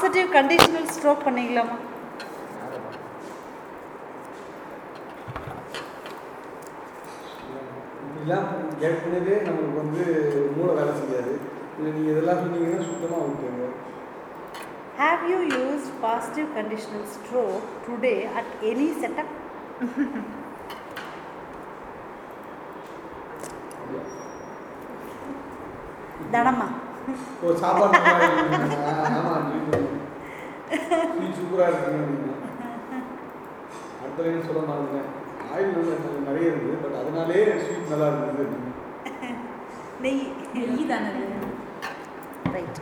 Positive conditional stroke பண்ணிக்கலாமா? இதெல்லாம் ஏற்கனவே நம்மளுக்கு வந்து மூளை வேலை செய்யாது. இல்லை நீங்கள் இதெல்லாம் சொன்னீங்கன்னா சுத்தமாக விட்டுருங்க Have you used positive conditional stroke today at any setup? தனமா ஒரு சாப்பாடு சூப்பராக இருக்கீங்க அப்படின்னா அடுத்த லைன் சொல்ல மாட்டேன் ஆயில் நல்ல நிறைய இருக்குது பட் அதனாலே ஸ்வீட் நல்லா இருந்தது. நெய் நெய் தானே right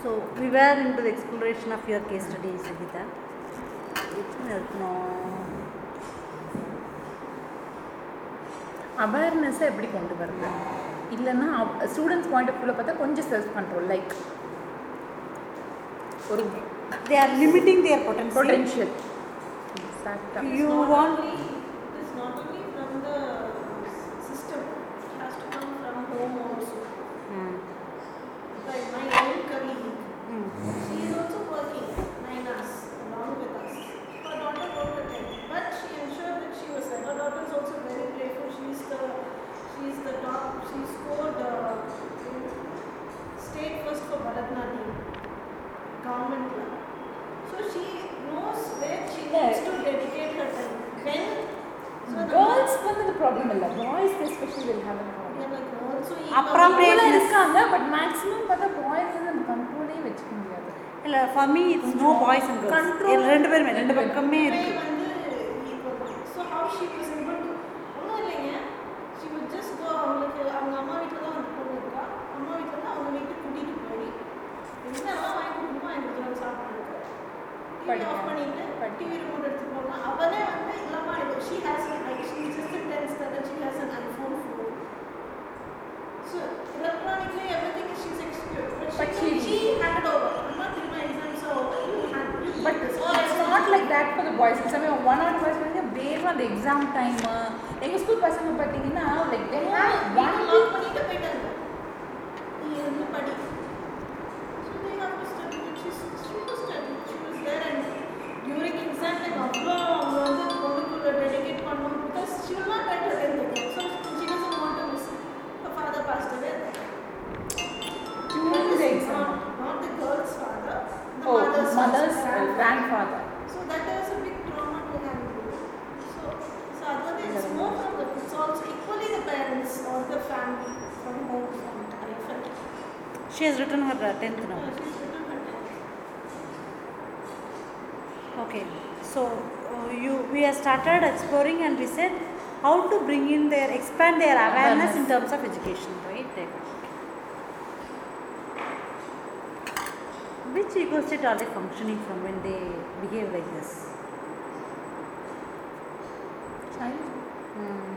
so we were into exploration of your case study Sangeeta எப்படி இருக்கணும்? அவேர்னஸை எப்படி கொண்டு வரலாம் இல்லைன்னா ஸ்டூடெண்ட்ஸ் பாயிண்ட் ஆஃப் வியூவில் பார்த்தா கொஞ்சம் செல்ஃப் கண்ட்ரோல் லைக் ஒரு they are limiting their potential. Potential You not want only, it is not only from the system, it has to come from home also. Hmm. Like my own colleague, Hmm. she is also working nine hours along with us. Her daughter wrote a test, but she ensured that she was there. Her daughter is also very playful. She is the, she is the top. She scored uh, state first for Bharatanatyam, government club. So she knows where she needs to dedicate her time. When so the கேர்ள்ஸ்க்கு வந்து இந்த problem இல்லை பாய்ஸ்க்கு especially will have a problem Yeah, like also Appropriate. கூட இருக்காங்க but maximum பார்த்தா boys வந்து அந்த கண்ட்ரோலே வச்சுக்க முடியாது இல்லை for me it's no boys and Control. Girls ரெண்டு பேருமே ரெண்டு பக்கமே இருக்கு வந்து so how she was able to ஒன்றும் இல்லைங்க ஷி would just go அவங்களுக்கு அவங்க அம்மா வீட்டில் தான் வந்து பொண்ணு இருக்கா அம்மா வீட்டில் தான் அவங்க வீட்டுக்கு கூட்டிகிட்டு போய் என்னெல்லாம் வாங்கி கொடுக்கணுமோ வாங்கி கொடுத்துருவாங்க சாப்பிட்றதுக்கு டிவி ஆஃப் பண்ணிட்டு டிவி ரிமோட் எடுத்துட்டு போகலாம் அவளே வந்து இல்லைம்மா she has like she just tends that she has an iPhone phone so electronically every thing she is exposure But but she- she hand over அம்மா திரும்ப exams over you hand but it's not like that for the boys சமயம் one or boys வந்து வேணும் அந்த exam time எங்கள் school பசங்க பார்த்தீங்கன்னா like one lock பண்ணிட்டு போயிட்டாங்க நீ இருந்து படி So they have to study. She she was studying. She was there and during exam like அவ்வளோ அவங்க வந்து பொண்ணுக்குள்ள டெடிகேட் பண்ணணும் because she will not try to learn the game. So she doesn't want to miss. Her father passed away. During the exam. Not, not the girl's father. The Oh, mother's mother's grandfather. grandfather. So that is a big trauma to handle. So, so other it's more from the, it's also equally the parents or the family from home from I felt. She has written her tenth no Yeah, she's written her tenth. Okay, so uh, you we have started exploring and we said how to bring in their expand their awareness, in terms of education, right? Which ego state are they functioning from when they behave like this? Child. Hmm.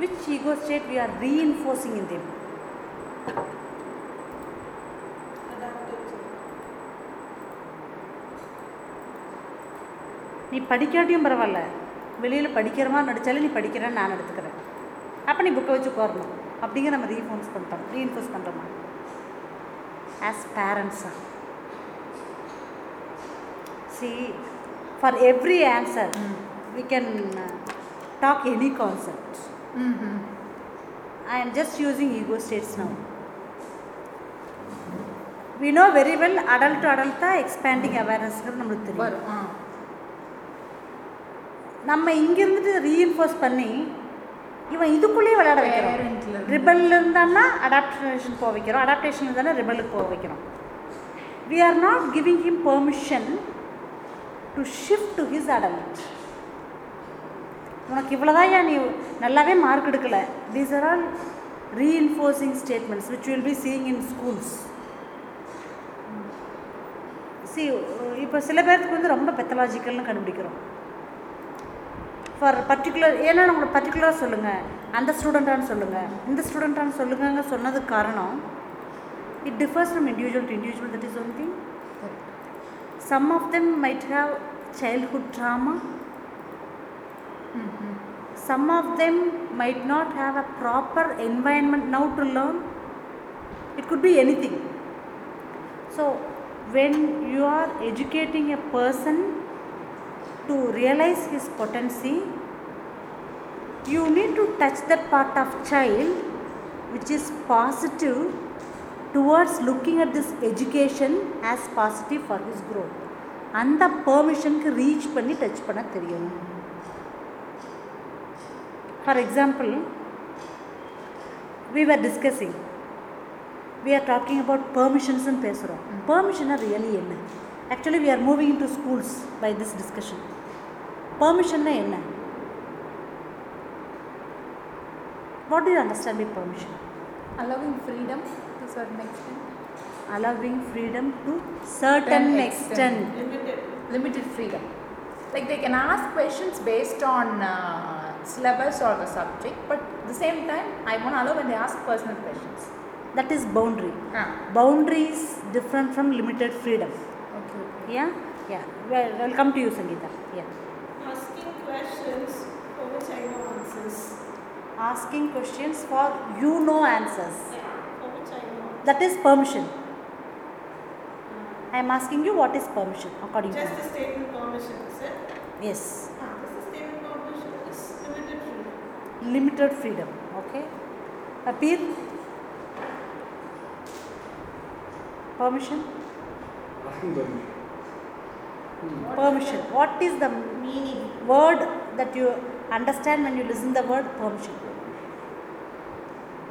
Which ego state we are reinforcing in them? நீ படிக்காட்டியும் பரவாயில்ல வெளியில் படிக்கிற மாதிரி நடித்தாலே நீ படிக்கிறேன்னு நான் எடுத்துக்கிறேன் அப்போ நீ புக்கை வச்சு உட்காரணும் அப்படிங்கிற நம்ம ரீஃபோன்ஸ் பண்ணுறோம் ரீஇன்ஃபோர்ஸ் பண்ணுறோமா as பேரண்ட்ஸாக see for every answer we can talk any concept I am just using ego states now we know very well adult to அடல்ட்டாக தான் எக்ஸ்பேண்டிங் அவேர்னஸ்ங்கிறது நம்மளுக்கு தெரியும். நம்ம இங்கேருந்துட்டு ரீஇன்ஃபோர்ஸ் பண்ணி இவன் இதுக்குள்ளேயே விளையாட வைக்கிறோம். ரிபல் இருந்தான்னா அடாப்டேஷன் போக வைக்கிறோம். அடாப்டேஷன் இருந்தானா ரிபலுக்கு போக வைக்கிறோம். We are not giving him permission to shift to his adult உனக்கு இவ்வளோதான் ஏன் நீ நல்லாவே மார்க் எடுக்கல. These are all reinforcing statements which will be seeing in schools see இப்போ சில பேர்த்துக்கு வந்து ரொம்ப பெத்தலாஜிக்கல்னு கண்டுபிடிக்கிறோம். ஃபார் பர்டிகுலர் ஏன்னா உங்களுக்கு பர்டிகுலராக சொல்லுங்கள் அந்த ஸ்டூடெண்ட்டான்னு சொல்லுங்கள் இந்த ஸ்டூடெண்ட்டான்னு சொல்லுங்கங்க சொன்னதுக்கு காரணம் it differs from individual to individual that is one thing some of them might have childhood trauma Mm-hmm. some of them might not have a proper environment now to learn. It could be anything. So, when you are educating a person to realize his potency, you need to touch that part of child which is positive towards looking at this education as positive for his growth. அந்த பெர்மிஷனுக்கு reach பண்ணி touch பண்ண தெரியும் for example we were discussing we are talking about permissions ன்னு பேசுகிறோம் பெர்மிஷனாக really என்ன actually we are moving into schools by this discussion பெர்மிஷன்னா என்ன what do you understand by permission allowing freedom to certain extent allowing freedom to certain Certain extent, extent. limited. limited freedom like they can ask questions based on uh, syllabus or the subject but at the same time i want to allow when they ask personal questions that is boundary ah. boundary is different from limited freedom okay yeah yeah well, i'll come to you sangeeta yeah Asking questions for which I know answers. asking questions for you know answers Yeah, for which I know. that is permission i am asking you what is permission according Just to the statement permission, is it? you yes Ah, just the statement permission is limited freedom. limited freedom okay appear permission asking permission. Permission what is the meaning word that you understand when you listen the word permission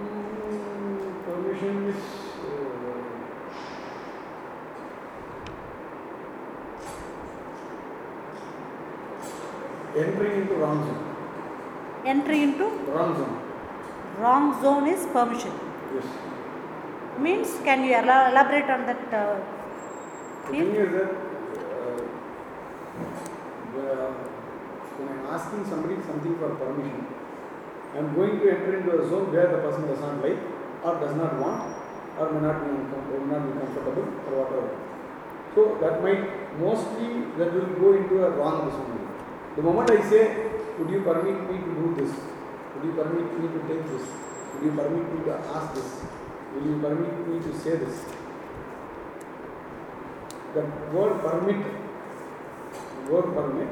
Mm, permission is uh, entering into wrong zone. entry into Wrong zone. wrong zone is permission Yes. means can you elaborate on that uh, The thing is that when I'm asking somebody something for permission, I'm going to enter into a zone where the person does not like or does not want or may not be, will not be comfortable or whatever. So that might mostly that will go into a wrong zone. The moment I say, would you permit me to do this? Would you permit me to take this? Would you permit me to ask this? Will you permit me to say this? The word permit, word permit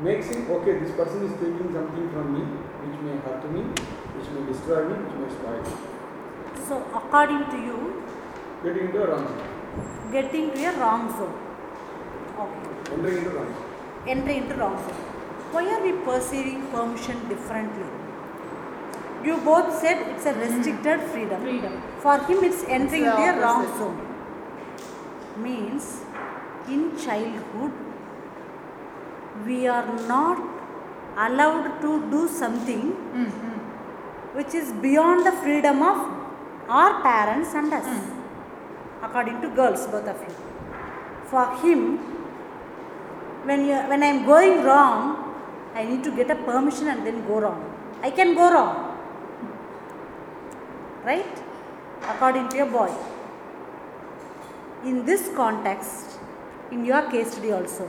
makes it okay, this person is taking something from me which may hurt me, which may destroy me, which may spoil me. so according to you Getting into a wrong zone. getting to a wrong zone okay Entering into wrong zone. entry into wrong zone. Why are we perceiving permission differently? You both said it's a restricted hmm. freedom. freedom For him, it's entering It's the into a wrong zone. Means, in childhood, we are not allowed to do something mm-hmm. which is beyond the freedom of our parents and us. According to girls, both of you. For him, when you when I'm going wrong, I need to get a permission and then go wrong. I can go wrong. Right? According to your boy. In this context, in your case study also,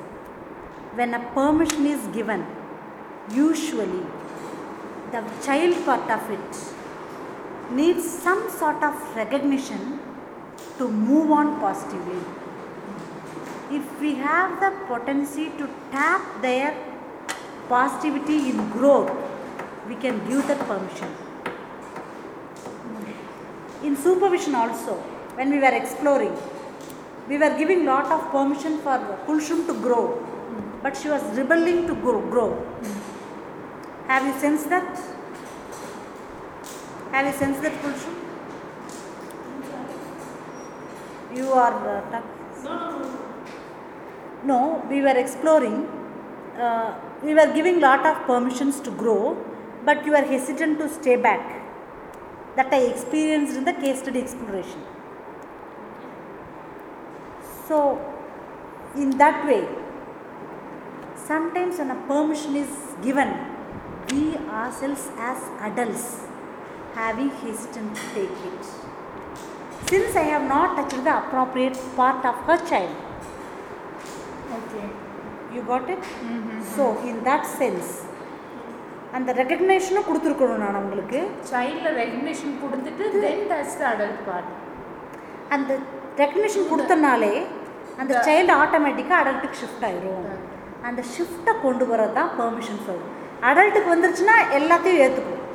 when a permission is given, usually the child part of it needs some sort of recognition to move on positively. If we have the potency to tap their positivity in growth, we can give that permission. In supervision also, when we were exploring, we were giving a lot of permission for Kulshum to grow, but she was rebelling to grow. grow. Have you sensed that? Have you sensed that, Kulshum? You are. Uh, tuck- No, no, no. no, we were exploring. Uh, we were giving lot of permissions to grow, but you are hesitant to stay back. That I experienced in the case study exploration. So, in that way, sometimes when a permission is given, we ourselves as adults having hesitant to take it. Since I have not touched the appropriate part of her child, okay you got it? mm-hmm. So in that sense அந்த ரெக்கக்னேஷனும் கொடுத்துருக்கணும் நான் உங்களுக்கு சைல்டில் recognition கொடுத்துட்டு then that's the adult part அந்த recognition கொடுத்தனாலே அந்த The- சைல்டு ஆட்டோமேட்டிக்காக அடல்ட்டுக்கு ஷிஃப்ட் ஆயிரும் அந்த ஷிஃப்ட்டை கொண்டு வரது தான் பெர்மிஷன் சொல்லும் அடல்ட்டுக்கு வந்துருச்சுன்னா எல்லாத்தையும் ஏற்றுக்கும்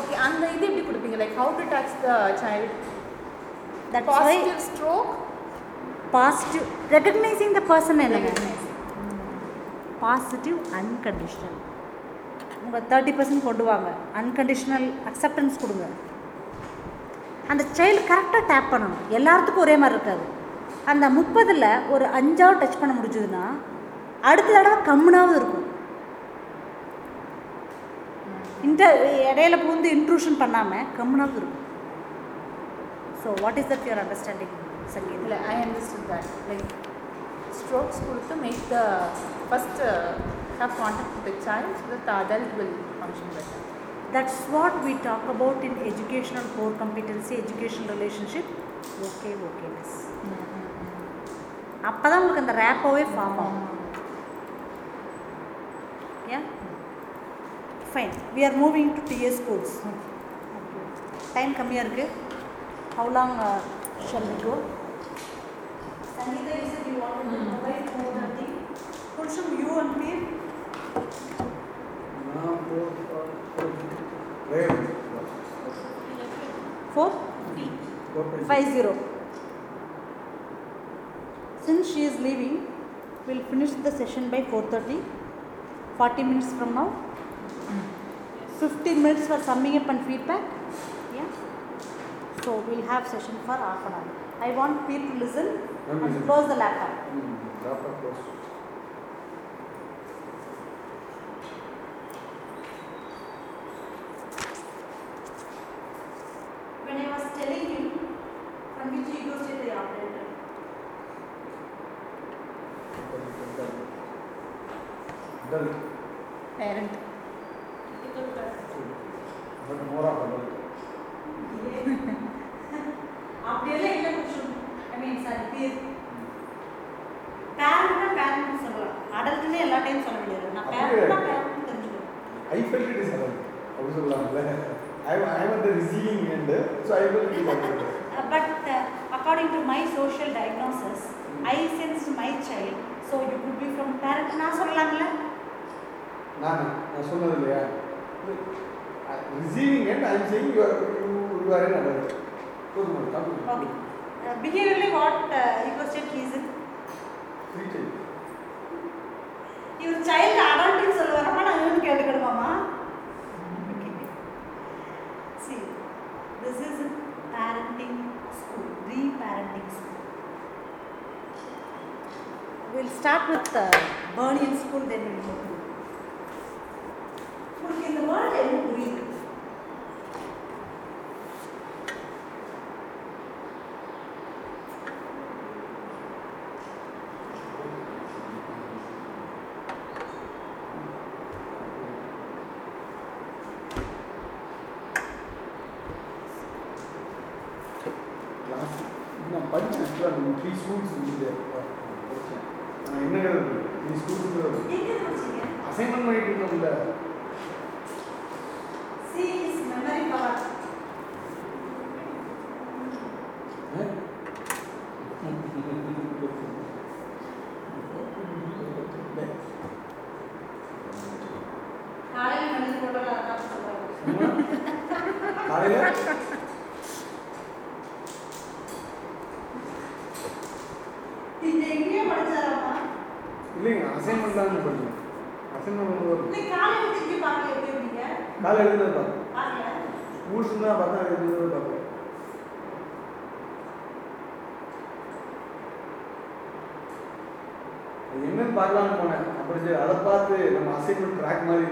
ஓகே அந்த இது எப்படி கொடுப்பீங்க? Like how to touch the child that's why positive stroke positive recognizing the person என்னங்க பாசிட்டிவ் அன்கண்டிஷனல் உங்கள் தேர்ட்டி பர்சன்ட் கொண்டு வாங்க. அன்கண்டிஷனல் அக்செப்டன்ஸ் கொடுங்க. அந்த சைல்டு கரெக்டாக டேப் பண்ணணும். எல்லாத்துக்கும் ஒரே மாதிரி இருக்காது. அந்த முப்பதில் ஒரு அஞ்சாவது டச் பண்ண முடிஞ்சதுன்னா அடுத்த தடவை கம்முனாவது இருக்கும். இந்த இடையில பூந்து இன்ட்ரூஷன் பண்ணாமல் கம்முனாவது இருக்கும். So what is that your understanding சங்கீதம்? இல்லை I understood that like strokes கொடுத்து make the first have contact with child so that adult will function better. That's what we talk about in educational core competency, educational relationship, okay, okayness. அப்போ தான் உங்களுக்கு அந்த ரேப்பாகவே form ஆகும். Yeah? Fine. We are moving to TS codes. Hmm. Time come here. How long uh, shall we go? Sangeeta, you said you want to mm. provide more than thing. Kulshum, you and me? No, four, four, four. Where? Four? Five zero. Since she is leaving, we'll finish the session by 4.30. 40 minutes from now. 15 minutes for summing up and feedback. Yeah. So we'll have session for half an hour. I want people to listen and close the laptop. ம், laptop close. இவர் child அடல்ட்னு சொல்ல வரப்ப நான் இவன் கேட்டுக்கிடுமாமா See, this is parenting school, re-parenting school. We'll start with uh, the Bernean school, then we'll go இந்த world என்ன புரியுது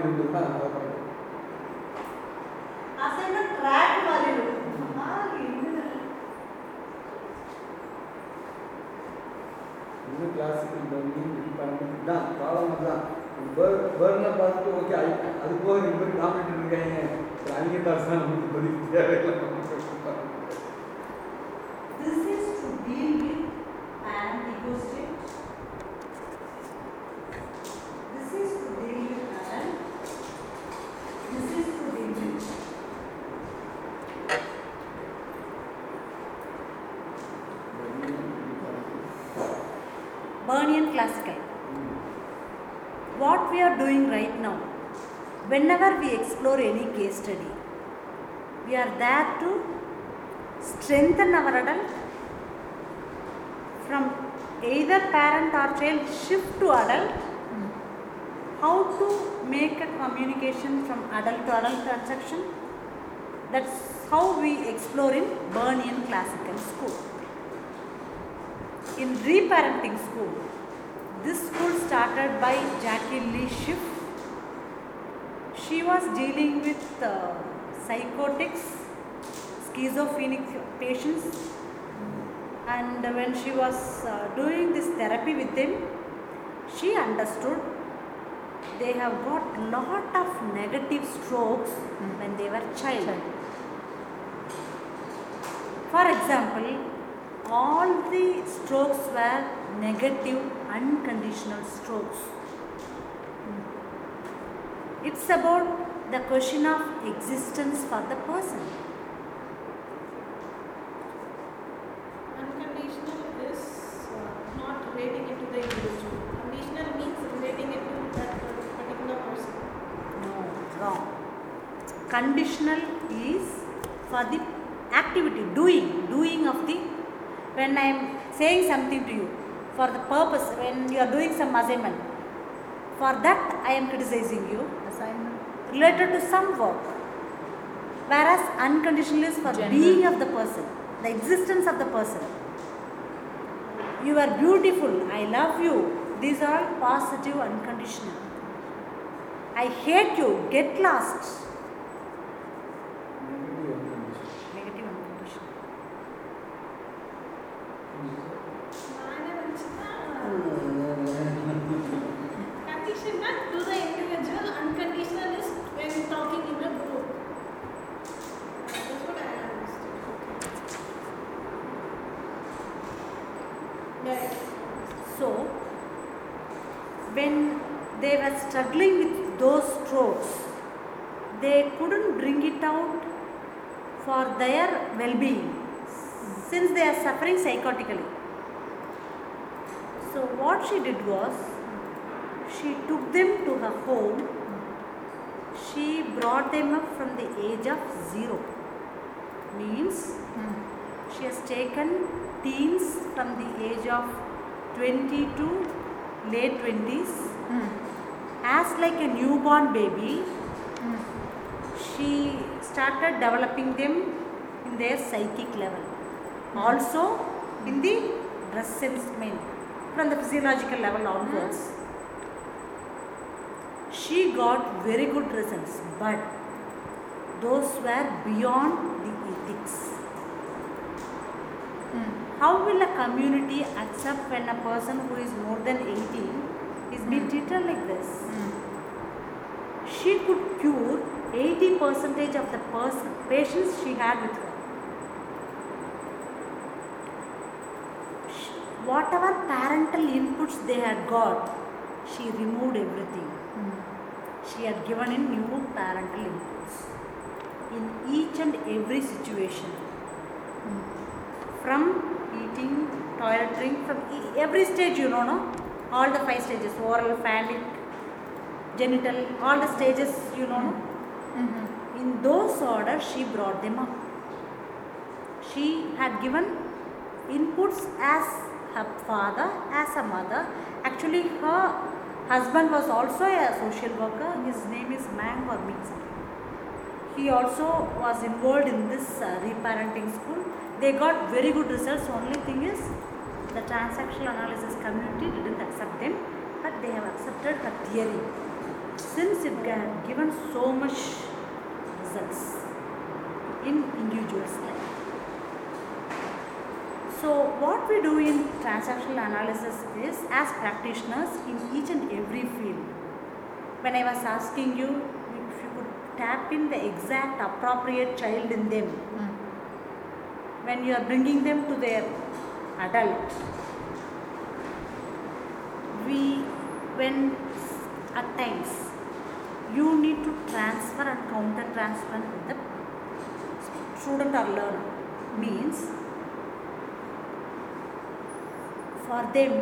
ட்ராக் மாதிரி இருந்தது தான் அதை பார்த்தேன் அசைன்மெண்ட் ட்ராக் மாதிரி இருக்கும் ஆ, என்ன இன்னும் கிளாஸுக்கு பண்ணி தான் ப்ராப்ளம் தான் பேர் பேர்னை பார்த்துட்டு ஓகே அது போக இந்த மாதிரி காமெடி இருக்காங்க அவங்க தான் நமக்கு பதிவு தேவையில்லை strengthen our adult from either parent or child shift to adult. How to make a communication from adult to adult transaction that's how we explore in Bernean classical school. In reparenting school this school started by Jacqui Lee Schiff. She was dealing with uh, psychotics schizophrenic patients. And when she was uh, doing this therapy with them she understood they have got lot of negative strokes Mm. when they were child. For example all the strokes were negative unconditional strokes. It's about the question of existence for the person When I am saying something to you, for the purpose, when you are doing some assignment, for that I am criticizing you Assignment. related to some work. Whereas unconditional is for General. being of the person, the existence of the person. You are beautiful, I love you. These are all positive unconditional. I hate you, get lost. Brought them up from the age of zero. Means Mm. she has taken teens from the age of 20 to late 20s Mm. as like a newborn baby Mm. she started developing them in their psychic level also in the dress sense from the physiological level onwards she got very good results but those were beyond the ethics Mm. how will a community accept when a person who is more than 18 is being Mm. treated like this Mm. she could cure 80 percentage of the person, patients she had with her. Whatever parental inputs they had got, she removed everything. She had given in new parental inputs in each and every situation. From eating, toileting, from every stage, you know, no? All the five stages oral, phallic, genital, all the stages, you know, no? Mhm. In those order, she brought them up. She had given inputs as her father, as a mother. Actually, her husband was also a social worker. His name is Mang or Ming. He also was involved in this uh, reparenting school. They got very good results. Only thing is, the transactional analysis community didn't accept them, but they have accepted her theory since it had given so much results in individuals'. So, what we do in transactional analysis is, as practitioners in each and every field, when I was asking you if you could tap in the exact appropriate child in them, Mm. when you are bringing them to their adult, we, when at times you need to transfer and counter transfer with the student or learner means for them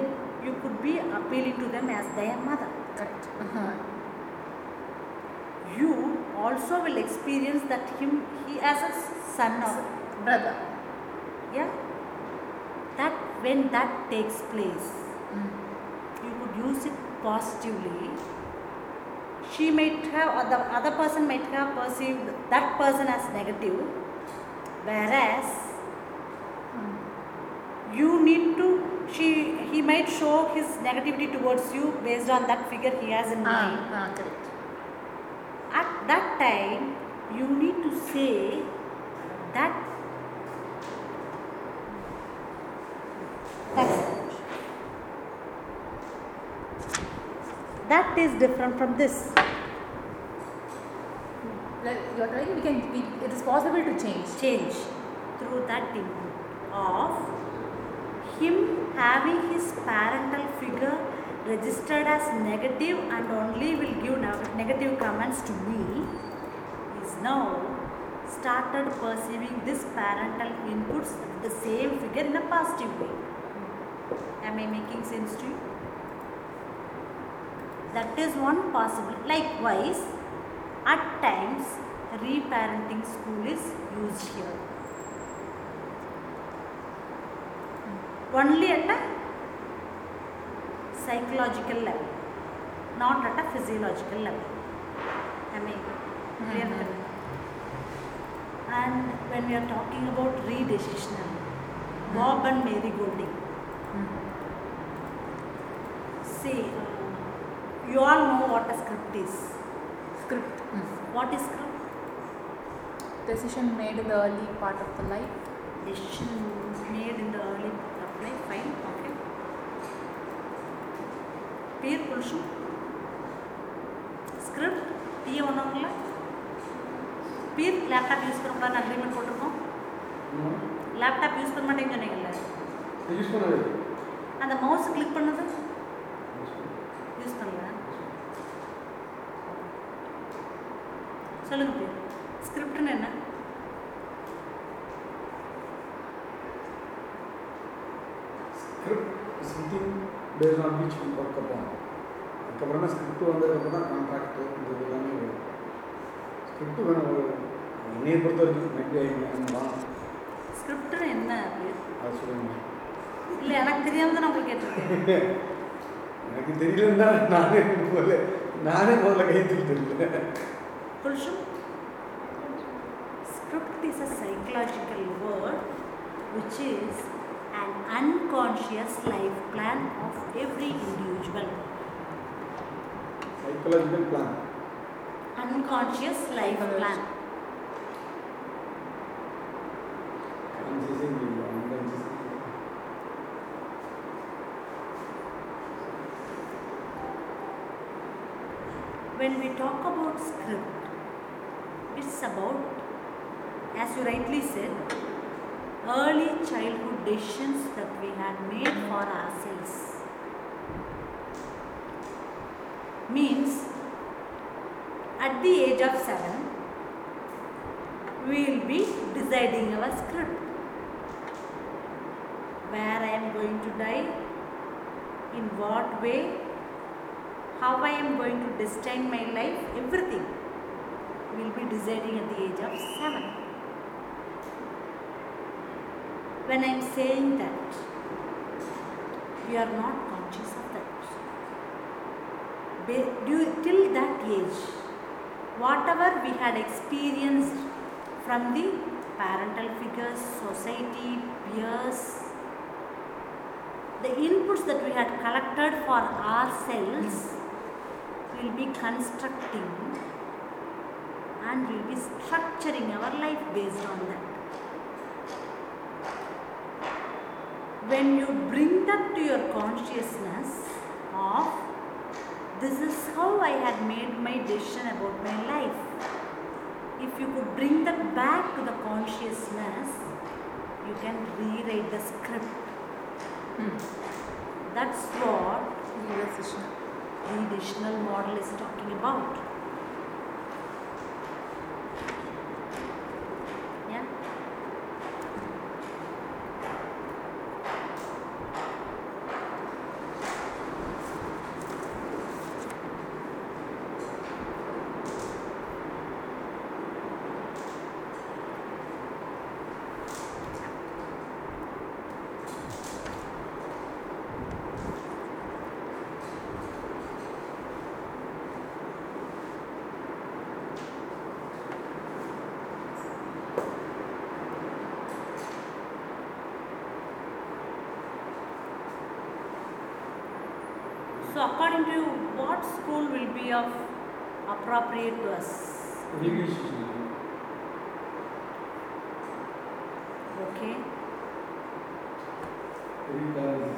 you could be appealing to them as their mother. Correct. You also will experience that him he as a son or Brother. yeah. That when that takes place, Mm. you could use it positively. She might have, or the other person might have perceived that person as negative, whereas. You need to she he might show his negativity towards you based on that figure he has in mind Ah, ah, correct. at that time you need to say that that is different from this Like, You're right. We can. We, it is possible to change. change through that input of him having his parental figure registered as negative and only will give negative comments to me is now started perceiving this parental inputs the same figure in a positive way. Hmm. Am i making sense to you? That is one possible. Likewise at times reparenting school is used here only at a psychological level, not at a physiological level. Am I clear? Mhm. And when we are talking about redecisional, Bob and Mary Goulding, Mm. see, you all know what a script is. Script. Mm. What is script? Decision made in the early part of the life. Decision made in the early part life, fine, okay. Peer புருஷன். Script டீயை ஒன்றுங்களா peer laptop use பண்ணக்கூடாதுன்னு agreement போட்டிருக்கோம். Laptop use பண்ண மாட்டேன்னு சொன்னீங்கல்ல? அந்த mouse click பண்ணது? யூஸ் பண்ணல. சொல்லுங்க பேர். ஸ்கிரிப்ட்னு என்ன script something based on which work அப்போம் அதுக்கப்புறம் ஸ்கிரிப்ட் வந்ததுக்கப்புறம் தான் கான்ட்ராக்ட் இது எல்லாமே வரும். ஸ்கிரிப்ட் வேணும் ஒரு என்னையை பொறுத்த வரைக்கும் மெட் தான். ஸ்கிரிப்ட்னு என்ன அது? சொல்லுங்க. இல்லை எனக்கு தெரியாம தான் நான் உங்களுக்கு கேட்டிருக்கேன். எனக்கு தெரியலன்னு நானே முதல்ல நானே முதல்ல கை Kulshum, script is a psychological word which is an unconscious life plan of every individual. Psychological plan. Unconscious life plan. When we talk about script, it's about, as you rightly said, early childhood decisions that we had made for ourselves. Means, at the age of seven, we will be deciding our script. Where I am going to die, in what way, how I am going to destine my life, everything we will be deciding at the age of seven. When I am saying that, we are not conscious of that. Till that age, whatever we had experienced from the parental figures, society, peers, the inputs that we had collected for ourselves will be constructing and will be structuring our life based on that. When you bring that to your consciousness of this is how I had made my decision about my life. If you could bring that back to the consciousness, you can rewrite the script. Hmm. That's what the additional model is talking about. Yeah. So according to you, what school will be of appropriate to us? Okay. very bad.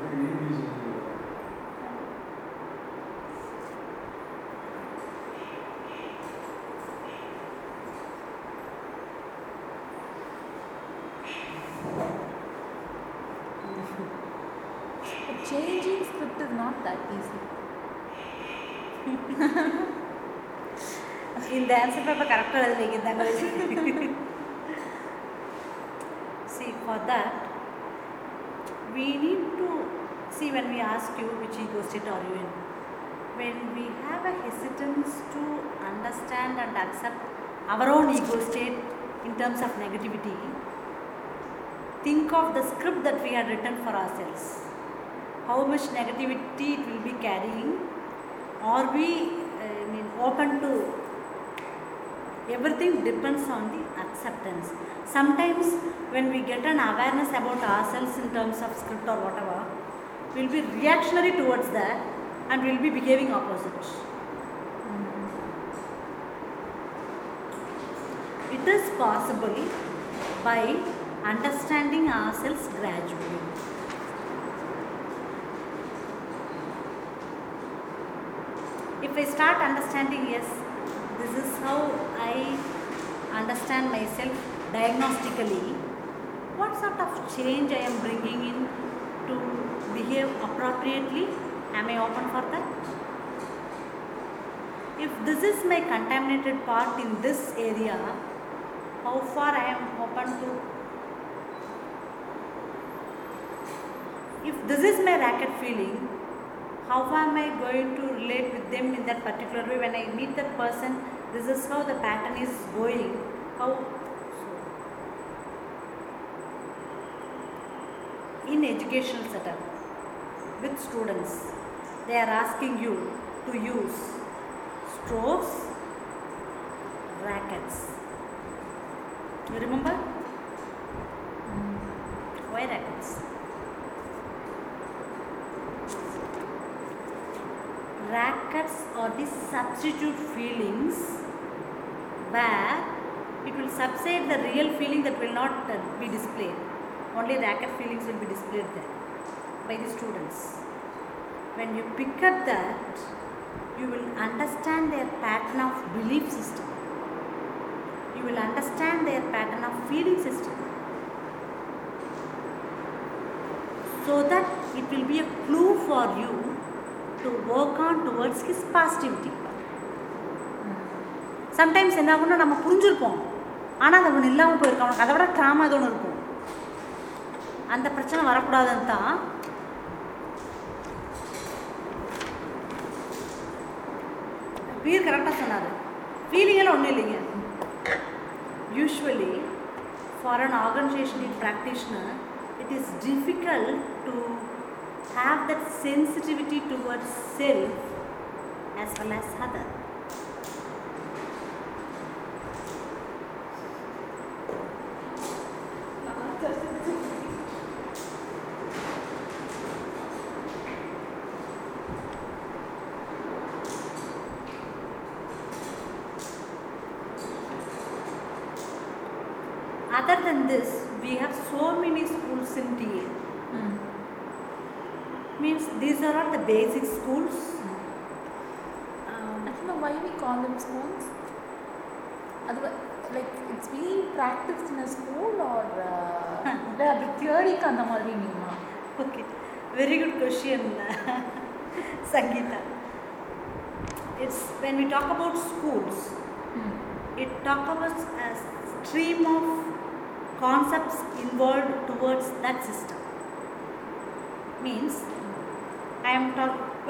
Very English is But changing script is not that easy. Answer see for that we need to see when we ask you which ego state are you in. When we have a hesitance to understand and accept our own ego state in terms of negativity think of the script that we had written for ourselves. How much negativity it will be carrying are we mean, open to everything depends on the acceptance. Sometimes when we get an awareness about ourselves in terms of script or whatever we'll be reactionary towards that and we'll be behaving opposite. Mm-hmm. It is possible by understanding ourselves gradually. If I start understanding, yes, this is how I understand myself diagnostically, what sort of change I am bringing in to behave appropriately? Am I open for that? If this is my contaminated part in this area, how far I am open to if this is my racket feeling, how am I going to relate with them in that particular way when I meet that person? This is how the pattern is going. How in educational setup with students, they are asking you to use strokes, rackets. You remember? Mm. Why rackets? Rackets or the substitute feelings where it will subside the real feeling that will not uh, be displayed. Only racket feelings will be displayed there by the students. When you pick up that, you will understand their pattern of belief system. You will understand their pattern of feeling system. So that it will be a clue for you to work on towards his positivity sometimes என்ன ஆகும்னா நம்ம புரிஞ்சிருப்போம். ஆனால் அது ஒன்று இல்லாமல் போயிருக்கோம் அவனுக்கு அதை விட ட்ராமா அது ஒன்று இருக்கும். அந்த பிரச்சனை வரக்கூடாதுன்னு தான் பீர் கரெக்டாக சொன்னார். ஃபீலிங்கெல்லாம் ஒன்றும் இல்லைங்க. Usually for an organization practitioner it is difficult to have that sensitivity towards self as well as other.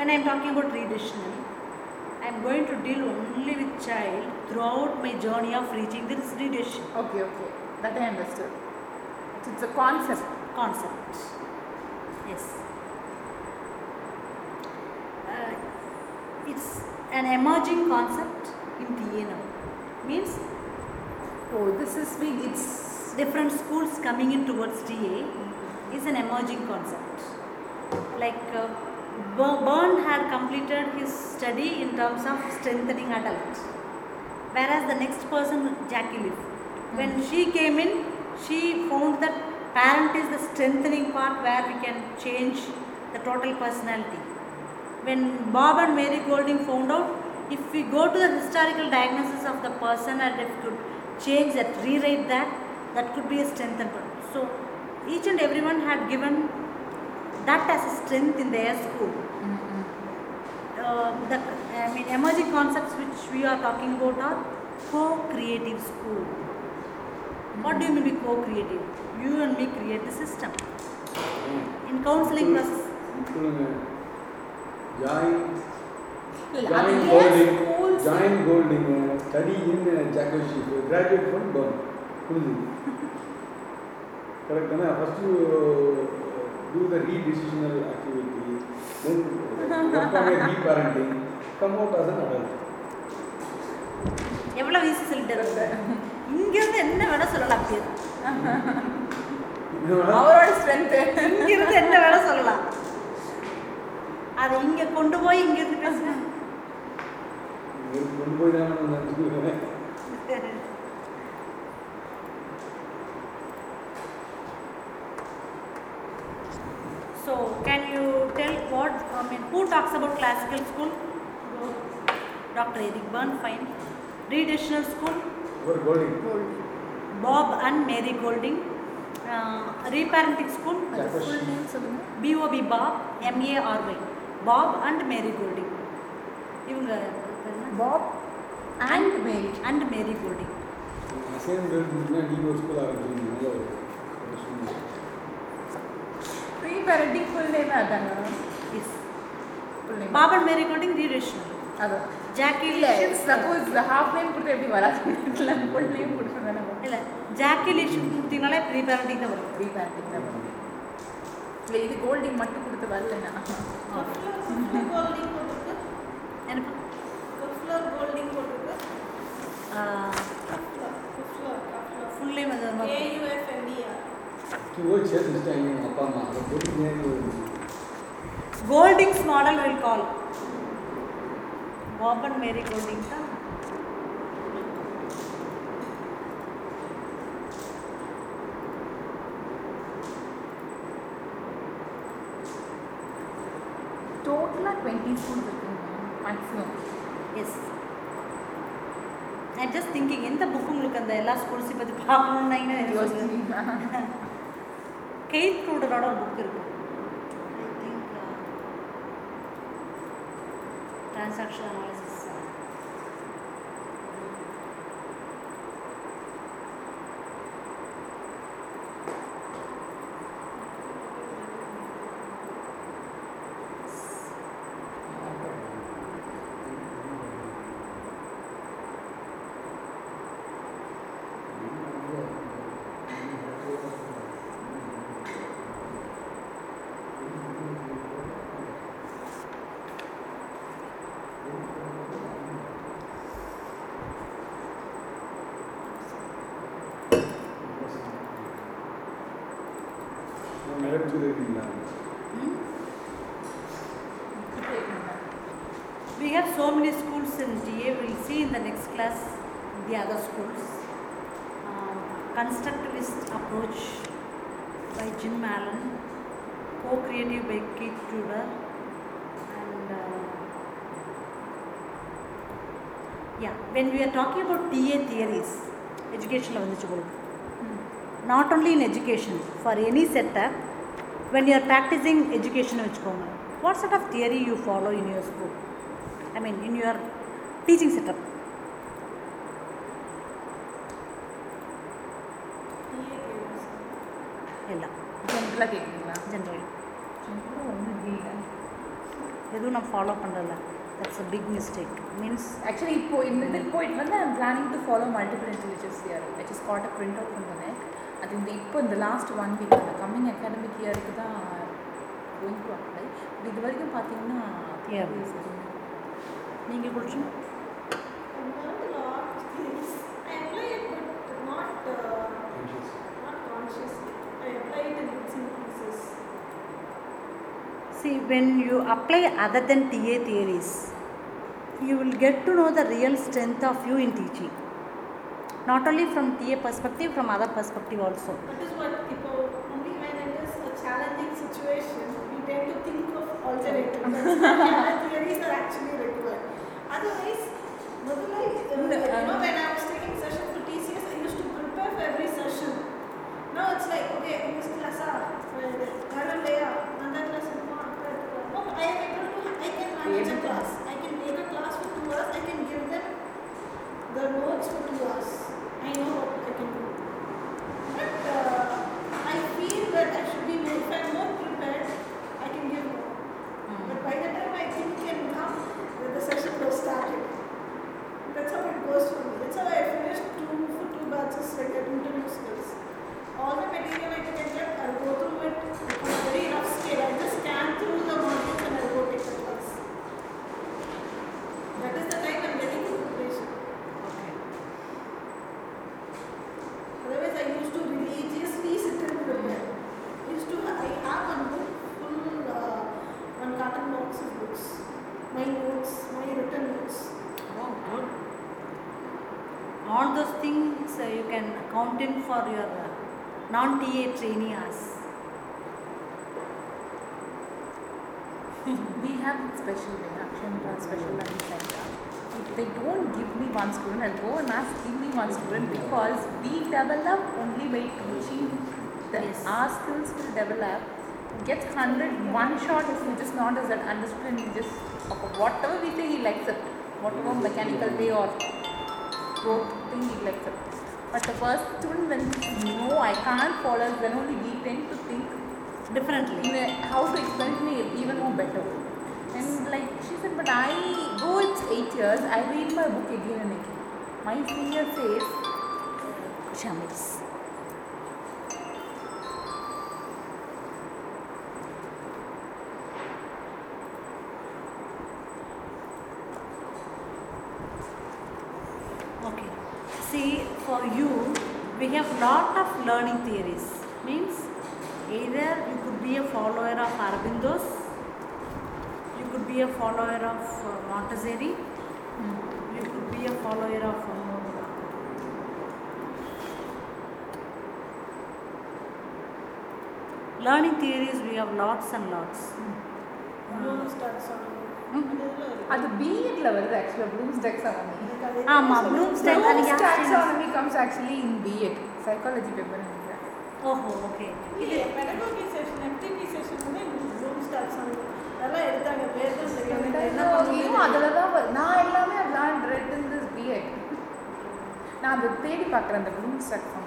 when I am talking about re-dictionary, I am going to deal only with child throughout my journey of reaching this re-dictionary. Okay, okay. That I understood. It's a concept. Concept. Yes. Uh, it's an emerging concept in TNO. Means, oh, this is being, it's different schools coming in towards TA mm-hmm. is an emerging concept. Like, uh, Berne had completed his study in terms of strengthening adult, whereas the next person, Jackie Leaf, when hmm. she came in, she found that parent is the strengthening part where we can change the total personality. When Bob and Mary Goulding found out, if we go to the historical diagnosis of the person and if we could change that, rewrite that, that could be a strength and part. So each and everyone had given that as a strength in their school. Uh, the I mean emerging concepts which we are talking about are co-creative school. What do you mean by co-creative? You and me create the system. In counseling process, சொல்லுங்க join அது join ஏன் Golding schools join Golding study in ஜாக்கோஷிப் graduate from burn புரியுது correct தானே do the re-decisional activity, then work on your re-parenting, come out as an adult. எவ்வளோ easy சொல்லிட்டு இங்கேருந்து என்ன வேணா சொல்லலாம் அவரோட ஸ்ட்ரென்த் இங்கிருந்து என்ன வேணா சொல்லலாம். அதை இங்க கொண்டு போய் இங்க இருந்து பேசுங்க. கொண்டு போய் தான் who talks about classical school? Dr. Eric Byrne, fine. Traditional school, ஒரு Golding Bob and Mary Golding. Uh, reparenting school, full name சொல்லுங்க BOB Bob, M-A-R-Y. Bob and Mary Golding. இவங்க பேர் என்ன? Bob and Mary and Mary Golding. Same இருந்துச்சுன்னா நீங்கள் ஒரு school ஆரம்பிச்சிருந்தீங்க நல்ல ஒரு ஒரு சூழ்நிலை. ப்ரீ பேரண்டிங் ஃபுல் நேம் அதாங்க And Mary Golding, traditional. அதான் Leach. சப்போஸ் ஹாஃப் நேம் கொடுத்து எப்படி வராது? ஃபுல் நேம் கொடுத்துருந்தானே இல்லை ஜாக்கி லீஷ் கொடுத்தீங்கனாலே ப்ரீ பேரண்டிங் தான் வரும். ப்ரீ பேரண்டிங் தான் இல்லை இது கோல்டிங் மட்டும் கொடுத்து வரலண்ணா கோல்டிங் போட்டிருக்கு. எனக்கு கோல்டிங் போட்டிருக்கு. ஃபுல் நேம் அது வந்து ஏயுஎஃப்என்டிஆர் அப்பா அம்மா. Golding's model we will call. Bob and Mary Golding. Huh? Total 20 schools maximum. Yes. I just thinking எந்த புக் உங்களுக்கு அந்த எல்லா ஸ்கூல்ஸை பற்றி பார்க்கணுன்னா கெய்த் க்ரூடரோட ஒரு புக் இருக்குது transaction analysis the other schools. Um, constructivist approach by Jim Allen, co-creative by Keith Tudor, and uh, yeah. When we are talking about TA theories, educational வந்துச்சு உங்களுக்கு not only in education for any setup when you are practicing education வச்சுக்கோங்க what sort of theory you follow in your school i mean in your teaching setup எதுவும் நான் follow பண்ணுறல that's a big mistake means actually இப்போ இந்த இதுக்கு போயிட்டு வந்து I'm planning to follow multiple intelligence year I just got a print out net அது இந்த இப்போ இந்த லாஸ்ட் ஒன் வீக் அந்த கம்மிங் அகாடமிக் இயருக்கு தான் கோயிங் டு அப்ளை இது வரைக்கும் பார்த்தீங்கன்னா நீங்கள் குடிச்சு when you apply other than TA theories, you will get to know the real strength of you in teaching. Not only from TA perspective, from other perspective also. That is what people only when it is a challenging situation, we tend to think of alternatives. theories are actually required. Otherwise, otherwise uh, no, you know, uh, when I was taking sessions for TCS, I used to prepare for every session. Now it's like, okay, who's class are? Well, Karalaya, class I able to, I can manage a class. I can take a class for two hours, I can give them the notes for two hours. I know what I can do. But uh, I feel that I should be more, if I'm more prepared, I can give more. But by the time I think can come, then the session was started. That's how it goes for me. That's how I finished two for two batches like at interview skills. All the material I can get, I'll go through it on a very rough scale. I just scan through the modules and I'll go take the class. That is the time I'm getting to preparation. Okay. Otherwise, I used to religiously sit and prepare. I used to have, I have one book full, uh, one carton box of books. My notes, my written notes. Oh, good. All those things uh, you can count in for your uh, non-TA trainee hours. We have special way, Akshanta, special learning center. If they don't give me one student, I'll go and ask, give me one student because we develop only by teaching. The, Yes. Our skills will develop. Get 100, one shot if you just not as that understood and you just, okay, whatever we say, he likes it. Whatever mechanical way or growth thing, he likes it. But the first student, when no, I can't follow, then only we tend to think Differently. how to explain it me even more better. And like she said, but I go it's eight years, I read my book again and again. My senior says, Shamils. Okay. See, for you, we have lot of learning theories. Means either you could be a follower of Aurobindos, you could be a follower of uh, Montessori, mm. you could be a follower of um, learning theories. We have lots and lots. Hmm? அது level, வருது actually, Bloom's டெக்ஸ் ஆமாம் Bloom's taxonomy comes actually in B. Psychology paper நினைக்கிறேன் ஓஹோ okay. pedagogy session, FTP session கூட இந்த Bloom's taxonomy. அதெல்லாம் எடுத்தாங்க, பேர் தான் தெரியும். அதில் தான் வரு- நான் எல்லாமே நான் ரெட் இன் திஸ் பிஎட் நான் அதை தேடி பார்க்குறேன் அந்த ப்ளூம்ஸ் டெக்ஸானமி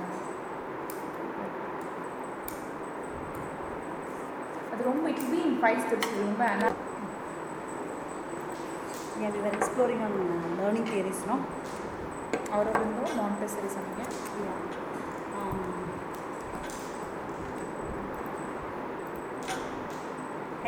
அது ரொம்ப it be in five steps ரொம்ப ஆனால் yeah we were exploring on uh, learning theories no? Yeah.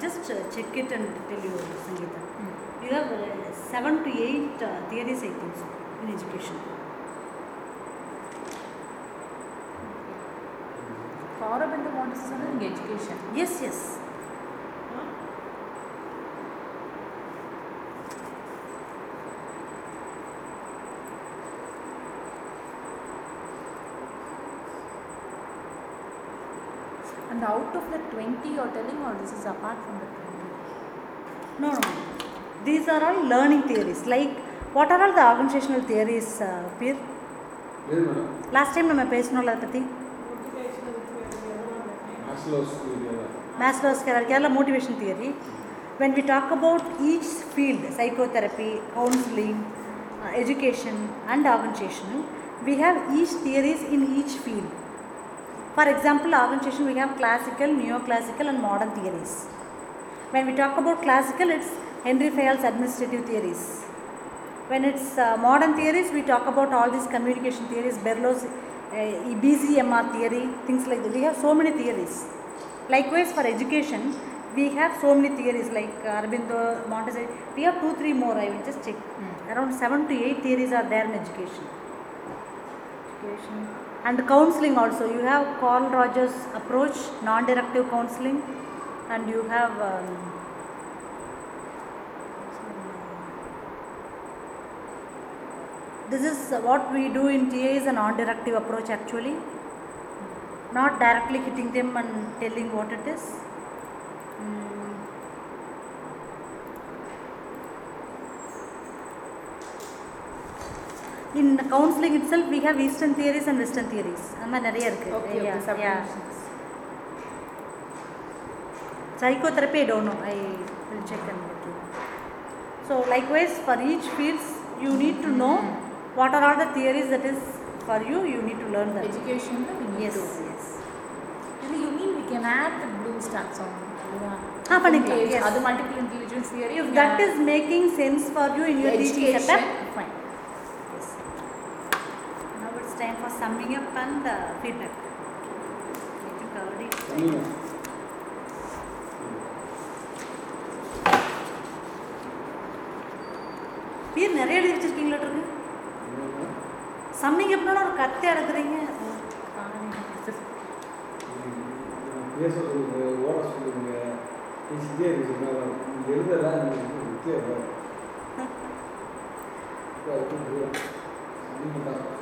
just uh, check it and tell you, Sangeeta. Mm. You have uh, seven to eight uh, theories, I think, in education. Power of the models in education. Yes, yes. And out of the 20 you're telling or this is apart from the 20? no no these are all learning theories like what are all the organizational theories uh, Peer எது madam last time நம்ம பேசணும்ல அதை பற்றி Motivational theory, அதெல்லாம் இருக்கு. Maslow's theory Maslow's hierarchical motivation theory. When we talk about each field, psychotherapy, counseling, uh, education, and organization, we have each theories in each field. For example, organization we have classical, neoclassical, and modern theories. When we talk about classical, it's Henry Fayol's administrative theories. When it's uh, modern theories, we talk about all these communication theories, Berlo's uh, BCMR theory, things like that. We have so many theories. Likewise, for education, we have so many theories like Aurobindo, Montessori. We have two, three more. I will just check. Around seven to eight theories are there in education. Education. And counseling also. You have Carl Rogers' approach, non-directive counseling, and you have. Um, this is what we do in TA is a non-directive approach actually. Not directly hitting them and telling what it is. theories. அந்த மாதிரி நிறைய இருக்கு Okay, okay, Yeah, yeah. subdivisions. Psychotherapy, I don't know. I will check and let you know. So, likewise, for each fields, you need to know what are all the theories that is for you. You need to learn that. Education, we need Yes, to. yes. Really, you mean we can add the Bloom's taxonomy? Ah, பண்ணிக்கலாம், yes. அது multiple intelligence theory. If we that add is making sense for you in your summing up and uh, feedback. I think already. சொன்னீங்க பேர் நிறைய எழுதி வச்சிருக்கீங்களா இருக்கு summing எப்படின்னா ஒரு கத்தை எடுக்கிறீங்க எனக்கு பேச சொல்லுங்க ஓட சொல்லுங்க பேசிட்டே இருக்கு எழுதலாம் எனக்கு வந்து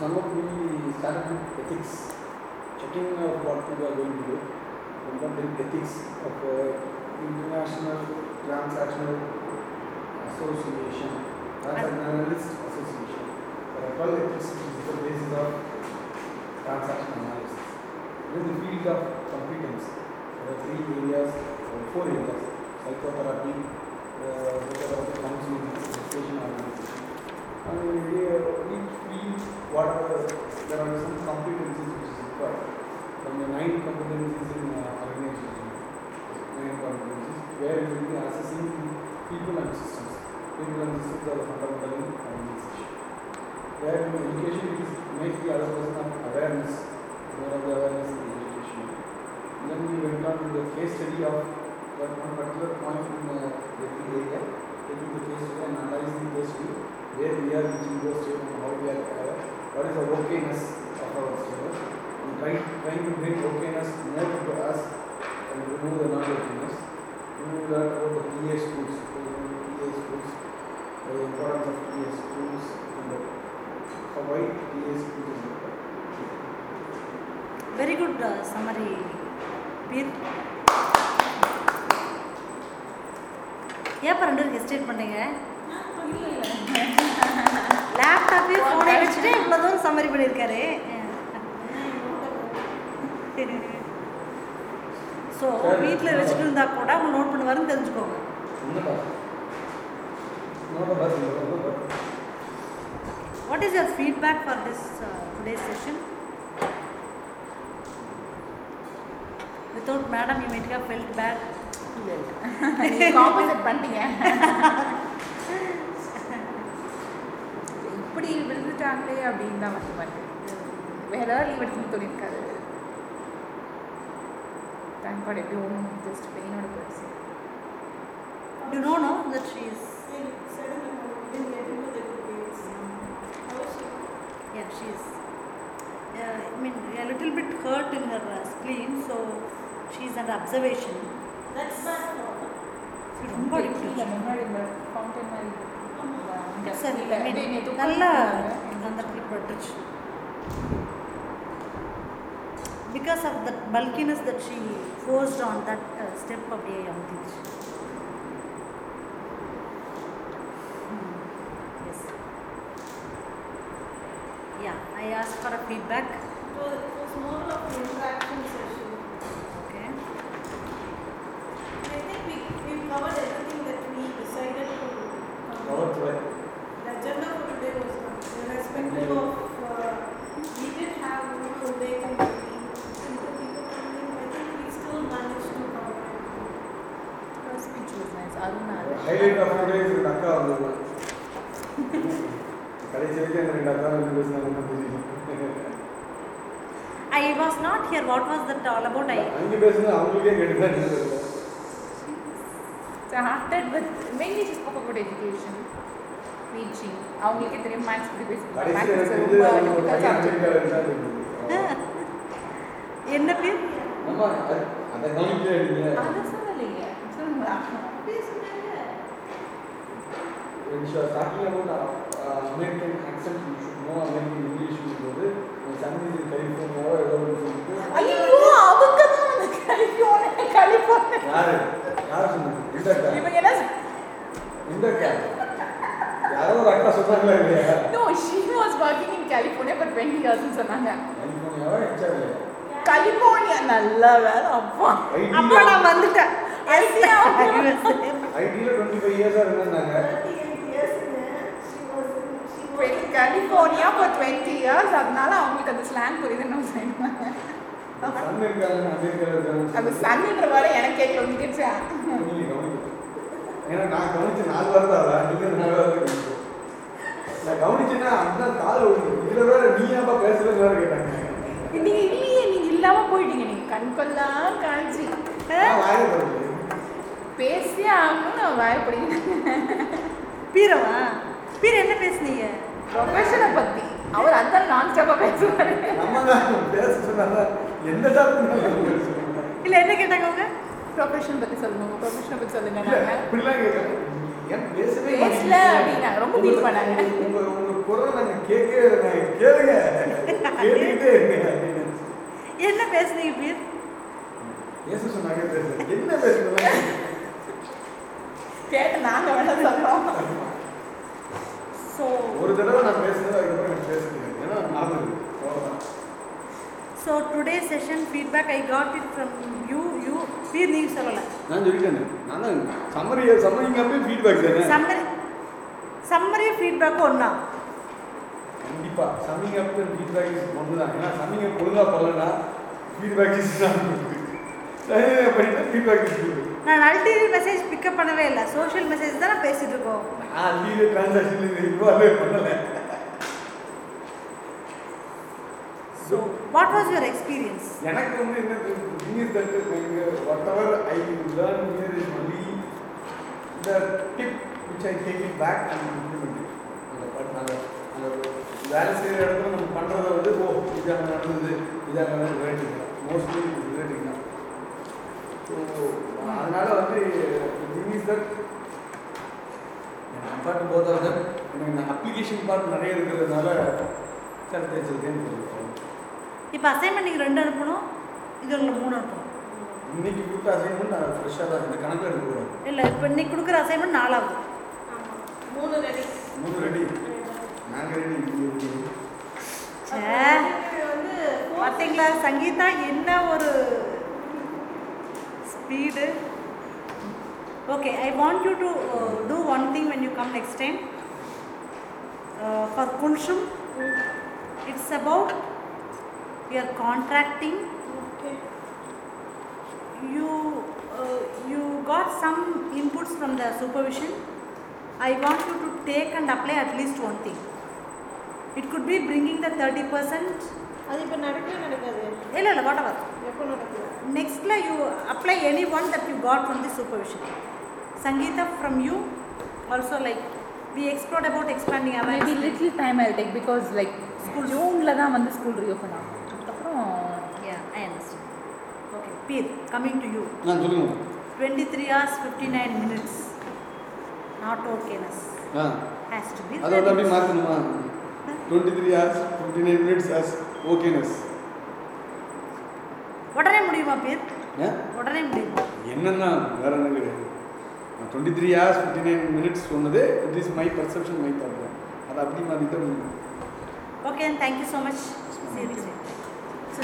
some of we started with ethics, checking of what we are going to do, and then the ethics of uh, international transactional association, transaction analyst association. Are 12 ethics is the basis of transaction analysis. In the field of competence, there are three areas, or four areas, psychotherapy, uh, psychotherapy counseling, education organization. And we, each field, whatever, there are some competencies which is required. From the nine competencies in uh, organization, nine competencies, where we will be assessing people and systems. People and systems are the fundamental in organization. Where in education is make the other person awareness, more of the awareness in the education. And then we went on to the case study of that one particular point in uh, the area, taking the case study and analyzing the case study, where we are reaching those state and how we are, uh, what is the okayness of our students, and try, trying to bring okayness more to us and remove the non-okayness. We learned about the PA schools, PA schools, the importance of PA schools, and the, how why PA schools is important. Very good summary beer ஏப்பா ரெண்டு பேரும் hesitate பண்ணீங்க லேப்டாப்பையும் ஃபோனை வச்சுட்டு இவ்வளோ தூரம் summary பண்ணியிருக்காரு. So வீட்டில் வச்சுட்டு இருந்தா கூட அவங்க நோட் பண்ணுவாருன்னு தெரிஞ்சுக்கோங்க. What is your feedback for this today session without madam you might have felt bad compensate பண்ணிட்டீங்க. விழுந்துட்டாங்களே அப்படின்னு தான் வந்து மாட்டேன் வேற ஏதாவது லீவ் எடுத்துன்னு சொல்லியிருக்காரு தேங்க் காட் எப்படி ஒன்றும் ஜஸ்ட் பெயினோட போயிடுச்சு you know no that she is grades. How is she? yeah, uh, I mean, a little bit hurt in her uh, spleen, so she's under observation. That's bad for her. ரொம்ப மாதிரி நல்லா உட்கார்ந்திருந்தாங்க. அந்த இடத்துல பட்டுருச்சு because of that bulkiness that she forced on that step அப்படியே அமுத்திடுச்சு yes yeah I ask for a செஞ்சேன் ரெண்டாவது பேசினாங்க புரியும் I was not here what was that all about I அங்க பேசுறது அவங்களுக்கே கேட்டுதான் started with mainly just spoke about education teaching அவங்களுக்கே தெரியும் மேக்ஸ் பத்தி பேசுறாங்க என்ன பேர்? நம்ம அத கவனிக்கல சொல்லலையே. சொல்லுங்க பேசுறாங்க இன்ஷா starting about American about American accent, you should know American English போது சந்திஸ் கலிஃபோர்னியாவோ ஏதோ ஒரு சொல்லிட்டு ஐயோ அவங்க தான் வந்து கலிஃபோர்னியா கலிஃபோர்னியா. யாரு? யார் சொன்னது? இந்த அக்கா இவங்க என்ன இந்த அக்கா யாரோ ஒரு அக்கா சொன்னாங்களா இல்லையா? No she was working in California for 20 years சொன்னாங்க. கலிஃபோர்னியாவா கலிஃபோர்னியா நல்ல வேலை. அப்பா. அப்போ நான் வந்துட்டேன். ஐடியா ஐடியில் டுவெண்ட்டி ஃபைவ் இயர்ஸாக இருந்தாங்க 38 years-ங்க. She was in, she was in California for 20 years அதனால அவங்களுக்கு அந்த ஸ்லாங் புரியுதுன்னு இருக்காங்க அந்த சன்ன்ற வரை எனக்கு கவனிக்கல. ஏன்னா நான் கவனிச்ச நாலு வாரம் தான் நீங்க நாலு வாரம் கவனிச்சு நான் கவனிச்சேன்னா அந்த கால் இதுல வேற நீ ஏன்பா பேசுறது வேற கேட்டாங்க. நீங்க இல்லையே நீங்க இல்லாம போயிட்டீங்க. நீங்க வாயை திறக்கல. பேசியே ஆகணும் நான் வாயப்படுங்க பீரவா? பீர் என்ன பேசுனீங்க? ப்ரொஃபஷனை பற்றி அவர் அந்த நான் ஸ்டாப்பாக பேசுவார் இல்ல என்ன கேட்டாங்க அவங்க? ப்ரொஃபஷன் பத்தி சொல்லுங்க. உங்கள் ப்ரொஃபஷனை பற்றி சொல்லுங்க பேசல ரொம்ப ஃபீல் பண்ணாங்க. என்ன பேசுனீங்க பீர் பேச சொன்னாங்க என்ன பேசுனீங்க? கேட்டு நாங்கள் வேணா ஸோ ஒரு தடவை நான் பேசுனது அதுக்கப்புறம் எனக்கு பேச முடியாது ஏன்னா அவ்வளவுதான். So today session feedback I got it from you you peer நீங்கள் சொல்லலை. நான் சொல்லிட்டேன். நான் சம்மரி சம்மரிங்க அப்பவே ஃபீட்பேக் தானே? சம்மரி சம்மரி ஃபீட்பேக்கும் ஒன்றா கண்டிப்பா. சம்மிங் அப் ஃபீட்பேக் இஸ் ஒன்று தான் ஏன்னா சம்மிங் அப் ஒழுங்கா பண்ணலன்னா ஃபீட்பேக் இஸ் பண்ணிட்டு ஃபீட்பேக் இஸ் நான் அல்டீரியர் மெசேஜ் பிக்கப் பண்ணவே இல்லை. சோஷியல் மெசேஜ் தான் பேசிகிட்டு இருக்கோம். நான் லீடு டிரான்சாக்ஷன் இன்வால்வே பண்ணல. So what was your experience எனக்கு வந்து என்ன thing that whatever I learn here is only the tip which I take it back and implement but அந்த வேலை செய்கிற இடத்துல நம்ம பண்ணுறத வந்து ஓ இது அங்கே நடந்தது இது அங்கே நடந்தது ரேட்டிங் மோஸ்ட்லி ரேட்டிங் ஸோ அதனால வந்து thing is that compared both of that எனக்கு அப்ளிகேஷன் பார்ட் நிறைய இருக்கிறதுனால சார் தேய்ச்சிருக்கேன்னு சொல்லுவோம் இப்போ அசைன்மெண்ட் நீங்கள் ரெண்டு அனுப்பணும் இது உங்களுக்கு மூணு அனுப்பணும். இன்னைக்கு கொடுத்த அசைன்மெண்ட் நான் ஃப்ரெஷ்ஷாக தான் இந்த கணக்கில் எடுக்கக்கூடாது இல்லை இப்போ இன்னைக்கு கொடுக்குற அசைன்மெண்ட் நாலாவது. ஆமா. மூணு ரெடி மூணு ரெடி நாங்கள் ரெடி பார்த்தீங்களா சங்கீதா என்ன ஒரு speed okay I want you to two one thing when you come next time for குல்ஷும் it's about you are contracting okay you uh, you got some inputs from the supervision i want you to take and apply at least one thing it could be bringing the 30% அது இப்போ நடக்கவே நடக்காது இல்ல இல்ல whatever எப்போ நடக்குது nextல you apply any one that you got from the supervision sangeeta from you also like we explored about expanding Maybe awareness little time I'll take because like school ஜூனில் தான் வந்து ஸ்கூல் ரீஓப்பன் ஆகும் அதுக்கப்புறம் யா I understand okay beer coming to you நான் சொல்லுங்க twenty three hours fifty nine minutes not ஓகேனஸ் ah has to be அதை வந்து அப்படியே மாற்றணுமா twenty three hours fifty nine minutes has ஓகேனஸ் உடனே முடியுமா பீர்? உடனே முடியுமா? என்னன்னா வேற என்ன கிடையாது twenty three hours fifty nine minutes சொன்னது it is my perception my thought அதை அப்படி மாற்றிட்டு ஓகே தேங்க்யூ ஸோ மச் சரி சரி. ஸோ